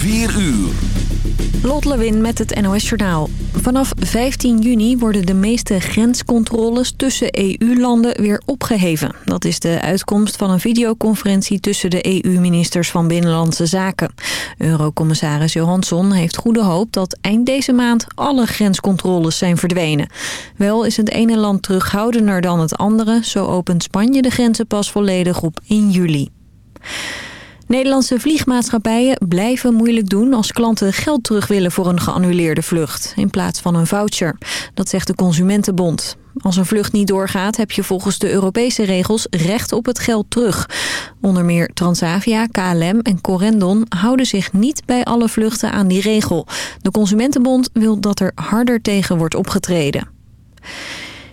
4 uur. Lot Lewin met het NOS Journaal. Vanaf 15 juni worden de meeste grenscontroles tussen EU-landen weer opgeheven. Dat is de uitkomst van een videoconferentie tussen de EU-ministers van Binnenlandse Zaken. Eurocommissaris Johansson heeft goede hoop dat eind deze maand alle grenscontroles zijn verdwenen. Wel is het ene land terughoudender dan het andere. Zo opent Spanje de grenzen pas volledig op 1 juli. Nederlandse vliegmaatschappijen blijven moeilijk doen als klanten geld terug willen voor een geannuleerde vlucht, in plaats van een voucher. Dat zegt de Consumentenbond. Als een vlucht niet doorgaat heb je volgens de Europese regels recht op het geld terug. Onder meer Transavia, KLM en Corendon houden zich niet bij alle vluchten aan die regel. De Consumentenbond wil dat er harder tegen wordt opgetreden.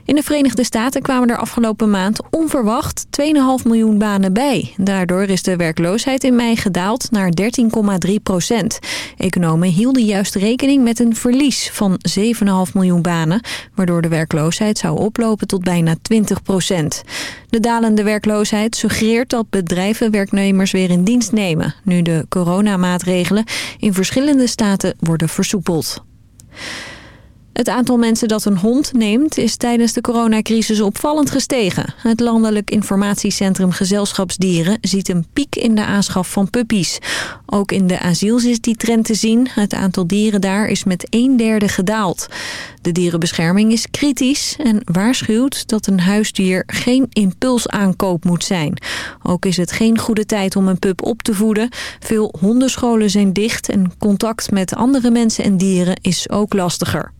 In de Verenigde Staten kwamen er afgelopen maand onverwacht 2,5 miljoen banen bij. Daardoor is de werkloosheid in mei gedaald naar 13,3 procent. Economen hielden juist rekening met een verlies van 7,5 miljoen banen... waardoor de werkloosheid zou oplopen tot bijna 20 procent. De dalende werkloosheid suggereert dat bedrijven werknemers weer in dienst nemen... nu de coronamaatregelen in verschillende staten worden versoepeld. Het aantal mensen dat een hond neemt is tijdens de coronacrisis opvallend gestegen. Het Landelijk Informatiecentrum Gezelschapsdieren ziet een piek in de aanschaf van puppies. Ook in de asiels is die trend te zien. Het aantal dieren daar is met een derde gedaald. De dierenbescherming is kritisch en waarschuwt dat een huisdier geen impulsaankoop moet zijn. Ook is het geen goede tijd om een pup op te voeden. Veel hondenscholen zijn dicht en contact met andere mensen en dieren is ook lastiger.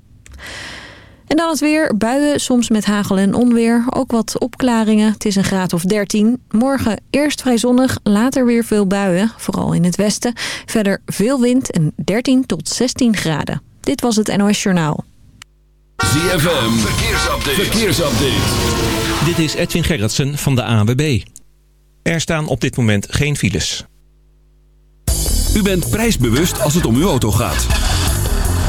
En dan het weer. Buien, soms met hagel en onweer. Ook wat opklaringen. Het is een graad of 13. Morgen eerst vrij zonnig, later weer veel buien. Vooral in het westen. Verder veel wind en 13 tot 16 graden. Dit was het NOS Journaal. ZFM, verkeersupdate. verkeersupdate. Dit is Edwin Gerritsen van de ANWB. Er staan op dit moment geen files. U bent prijsbewust als het om uw auto gaat.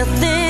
Nothing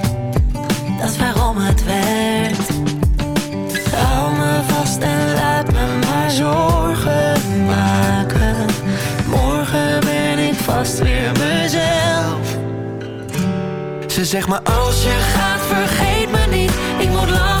is waarom het werkt. Hou me vast en laat me maar zorgen maken. Morgen ben ik vast weer mezelf. Ze zegt maar als je gaat vergeet me niet Ik moet lachen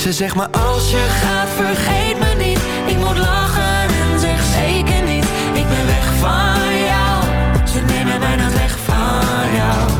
Ze zegt maar als je gaat Vergeet me niet, ik moet lachen en zeg zeker niet. Ik ben weg van jou, ze nemen mij nooit weg van jou.